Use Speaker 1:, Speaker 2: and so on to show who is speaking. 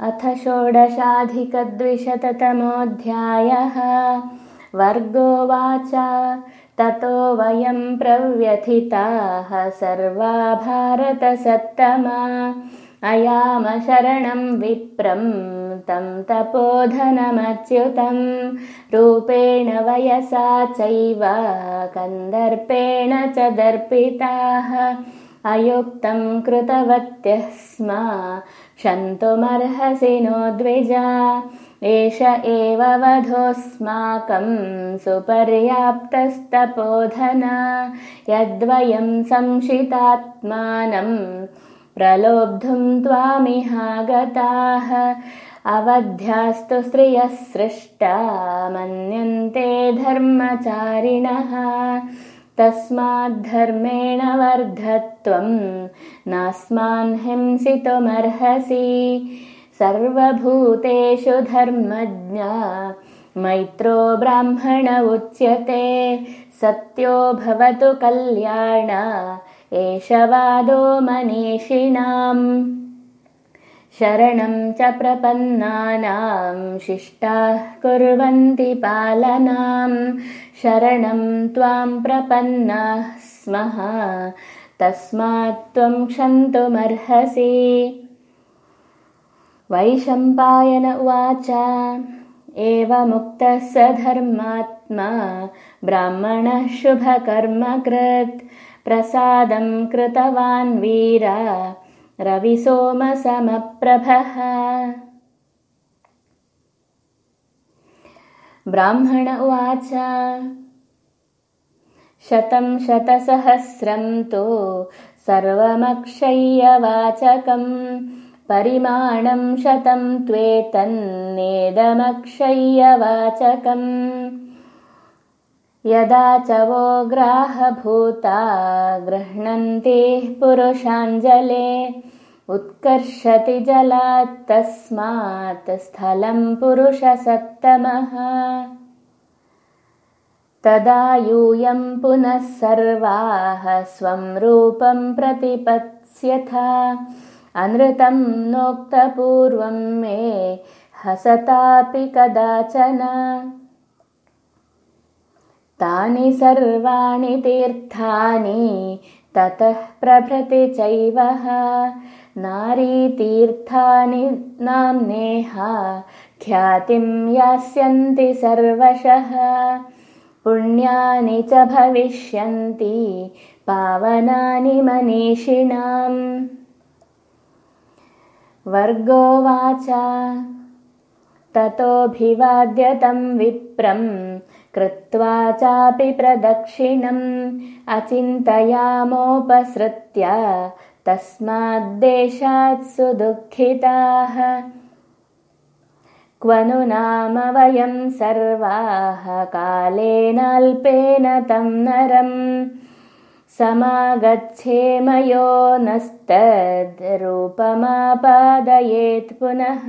Speaker 1: अथ षोडशाधिकद्विशततमोऽध्यायः। वर्गोवाच ततो वयं प्रव्यथिताः सर्वा भारतसत्तमा। अयामशरणं विप्रं तं तपोधनमच्युतं। रूपेण वयसा चैव कन्दर्पेण च दर्पिताः अयुक्तं कृतवत्यः स्म। क्षन्तुमर्हसि नो द्विजा। एष एव वधोऽस्माकं सुपर्याप्तस्तपोधन। यद्वयं संशितात्मानं प्रलोब्धुं त्वामिहागताः। अवध्यास्तु स्त्रियः सृष्टा मन्यन्ते धर्मचारिणः तस्माद्धर्मेण वर्धत्वं नास्मान् हिंसितुमर्हसि। सर्वभूतेषु धर्मज्ञा। मैत्रो ब्राह्मण उच्यते। सत्यो भवतु कल्याण। एष वादो मनीषिणाम् शरणं च प्रपन्नानां शिष्टाः कुर्वन्ति पालनां। शरणं त्वां प्रपन्नाः स्मः। तस्मात् त्वं क्षन्तुमर्हसि। वैशम्पायन उवाच एवमुक्तः स धर्मात्मा ब्राह्मणः शुभकर्मकृत् प्रसादं कृतवान् वीरा रविसोमसमप्रभः। ब्राह्मण उवाच शतं शतसहस्रं तु सर्वमक्षय्यवाचकं परिमाणं शतं त्वेतन्नेदमक्षय्यवाचकम् यदा च वो ग्राहभूता गृह्णन्ति पुरुषाञ्जले उत्कर्षति जलात् तस्मात् स्थलं पुरुषसत्तमः। तदा यूयं पुनः सर्वाः स्वं रूपं प्रतिपत्स्यथ। अनृतं नोक्तपूर्वं मे हसतापि कदाचन तानि सर्वाणि तीर्थानि ततः प्रभृति चैव। नारीतीर्थानि नाम्नेह ख्यातिं यास्यन्ति सर्वशः। पुण्यानि च भविष्यन्ति पावनानि मनीषिणाम्। वर्गोवाच ततोऽभिवाद्यतं विप्रम् कृत्वा चापि प्रदक्षिणम् अचिन्तयामोपसृत्य तस्माद्देशात् सुदुःखिताः। क्व नु नाम वयं सर्वाः कालेनाल्पेन तं नरम्। समागच्छेमयो नस्तद्रूपमापादयेत् पुनः